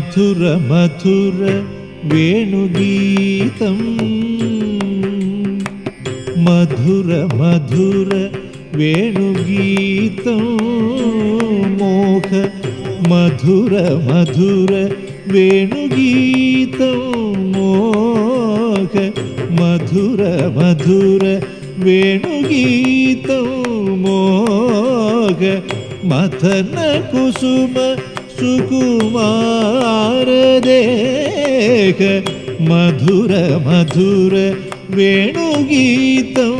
मधुर मधुर वेणुगीतम् मधुर मधुर वेणुगीतं। मोह मधुर मधुर वेणुगीतं। मोह मधुर मधुर वेणुगीतं। मोह मथन कुसुम सुकुमार देह मधुर मधुर वेणुगीतं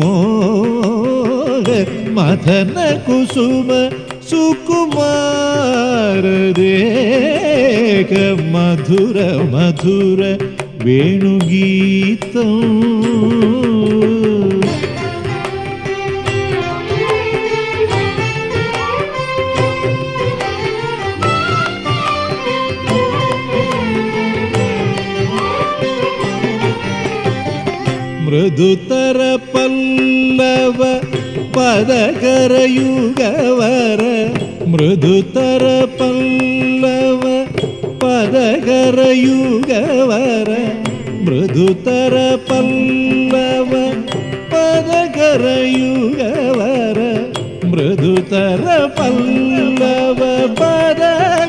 मोह मथन कुसुम सुकुमार देह मधुर मधुर वेणुगीतम् मृदुतरपल्लव पदकरयुगवर मृदुतरपल्लव पदकरयुगवर मृदुतरपल्लव पदकरयुगवर मृदुतरपल्लव पदकरयुगवर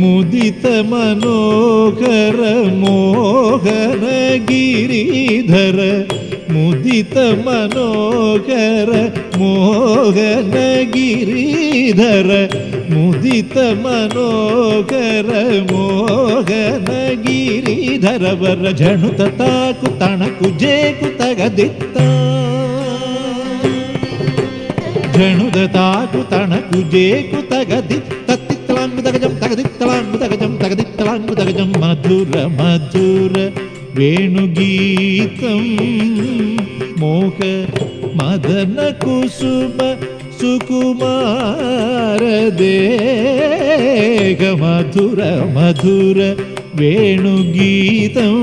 मुदित मनोकरमो मनोहर गिरीधर मुदित मनोहर मोहन गिरीधर मुदित मनोहर मोहन गिरीधर वर झणु तताकु कुण कुजे कु तगदित्ता। झणु दताकु तणकु जे कु तगदित्ता। तत्तित्तवान् मुदगजम् तगदित्तवान् मुदगजम् तगदित्तवान् मुदगजम् मधुर मधुर। वेणुगीतं मोह मोकमदन कुसुम सुकुमारदेकमधुर मधुर वेणुगीतम्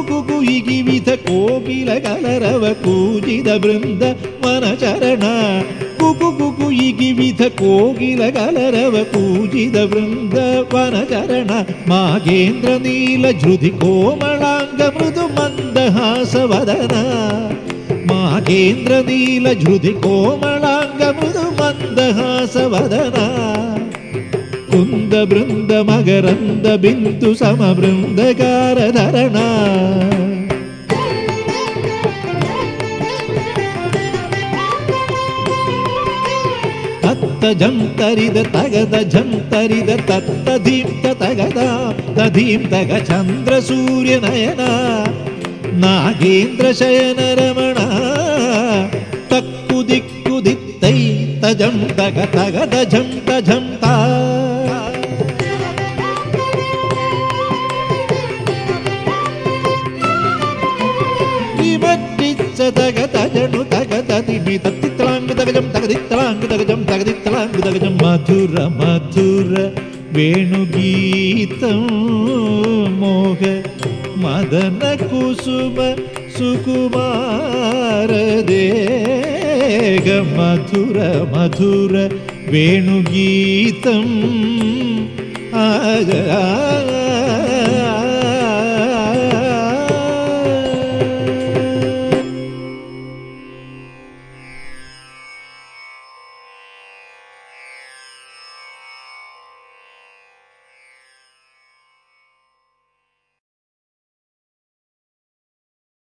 पूजित कोकिल कलरव पूजित बृन्द वनचरण कुकु कुकु इगिविध कोकिल कलरव पूजित बृन्द वनचरण मागेन्द्र नील झुध कोमलाङ्ग मृदु मन्दहासवदन मागेन्द्र नील झृथिको कोमलाङ्ग मृदु मन्दहासवदन कुन्द बृन्द मगरन्द बिन्दु समबृन्दकारधरणा ತತ್ತ ಝಂ ತರಿದ ತಗದ ಝಂ ತರಿದ ತತ್ತ ದೀಪ್ತ ತಗದ ತದೀಪ್ತಗ ಚಂದ್ರ ಸೂರ್ಯ ನಯನ ನಾಗೇಂದ್ರ ಶಯನ ರಮಣ ತಕ್ಕು ದಿಕ್ಕು ದಿತ್ತೈ ತಜಂ ತಗ ತಗದ ಝಂ ತಜಂ ತಾ ತಗದ ಜನು ತಗದ ದಿಮಿ ತತ್ತಿ தகதித்தலாங்கு தகஜம் தகதித்தலாங்கு தகஜம் மதுர மதுர வேணுகீதம் மோக மதன குசும சுகுமார தேக. மதுர மதுர வேணுகீதம் ஆக